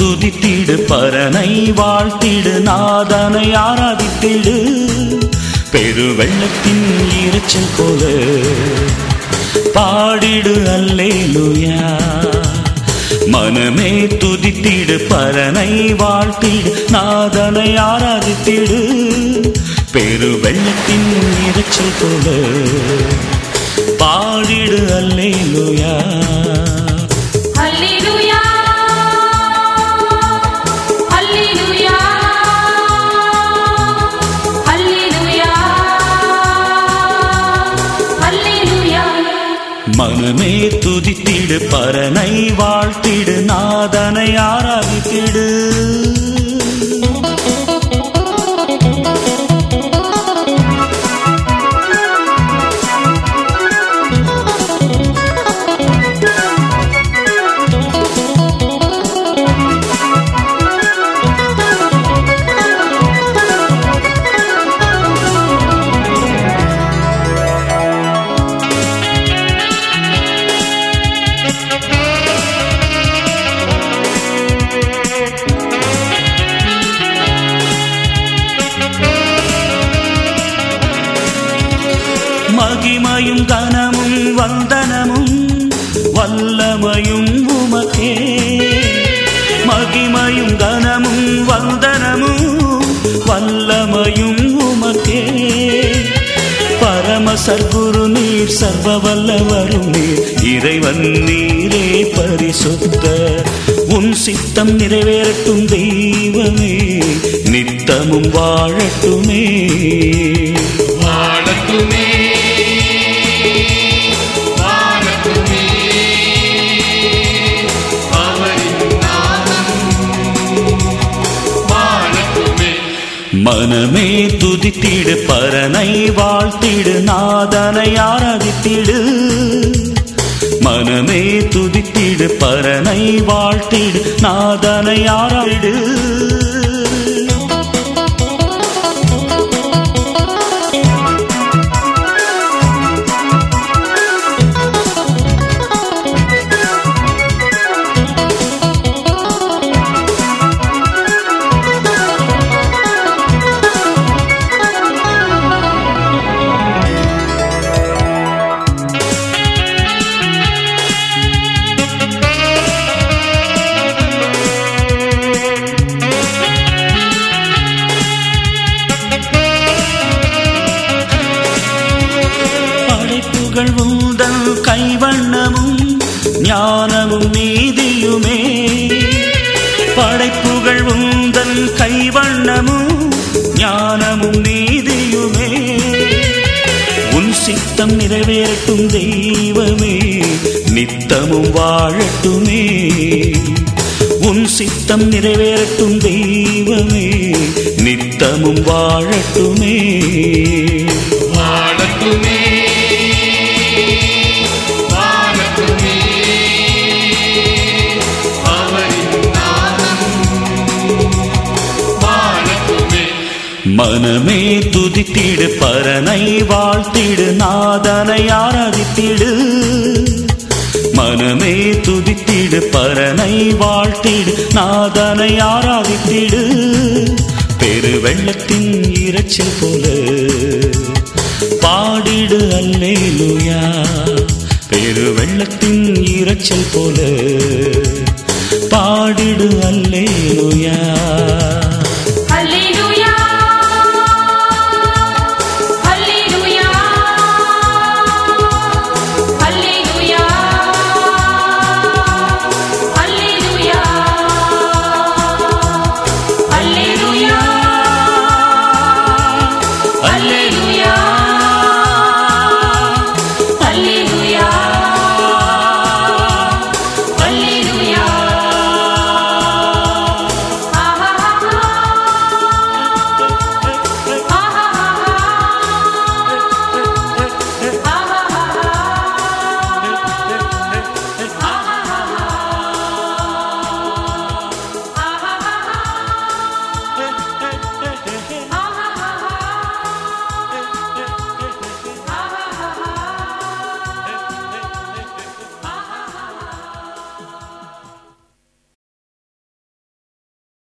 துதித்திடு பரனை வாழ்த்திடு நாதனை ஆராதித்திடு. பெருவெள்ளத்தின் இறைச்சல் போல பாடிடு அல்லே லுயா மனமே துதித்திடு பரனை வாழ்த்திடு நாதனை ஆராதித்திடு. பெருவெள்ளத்தின் இறைச்சல் போல பாடிடு அல்லே லுயா பரனை வாழ்த்திடு நாதனை ஆராதித்திடு. வந்தனமும் வல்லமையும் உமக்கே. மகிமையும் கனமும் வந்தனமும் வல்லமையும் உமக்கே. பரம சர்க்குரு நீர் சர்வ வல்லவரும் நீர். இறைவன் நீரே பரிசுத்த. உன் சித்தம் நிறைவேறட்டும் தெய்வமே. நித்தமும் வாழட்டுமே. வாழட்டுமே. மனமே துதித்திடு பரனை வாழ்த்திடு நாதனை ஆராதித்திடு. மனமே துதித்திடு பரனை வாழ்த்திடு நாதனை ஆராதிடு படைப்புகள் உந்தன் கைவண்ணமும் ஞானமும் நீதியுமே. படைப்புகள் உந்தன் கைவண்ணமும் ஞானமும் நீதியுமே. உன் சித்தம் நிறைவேறட்டும் தெய்வமே நித்தமும் வாழட்டுமே. உன் சித்தம் நிறைவேறட்டும் தெய்வமே நித்தமும் வாழட்டுமே. வாழட்டுமே. மனமே துதித்திடு பரனை வாழ்த்திடு நாதனை ஆராதித்திடு. மனமே துதித்திடு பரனை வாழ்த்திடு நாதனை ஆராதித்திடு. பெரு வெள்ளத்தின் இறைச்சல் போல பாடிடு அல்லே லூயா பெரு வெள்ளத்தின் இறைச்சல் போல பாடிடு அல்லே லூயா Vale.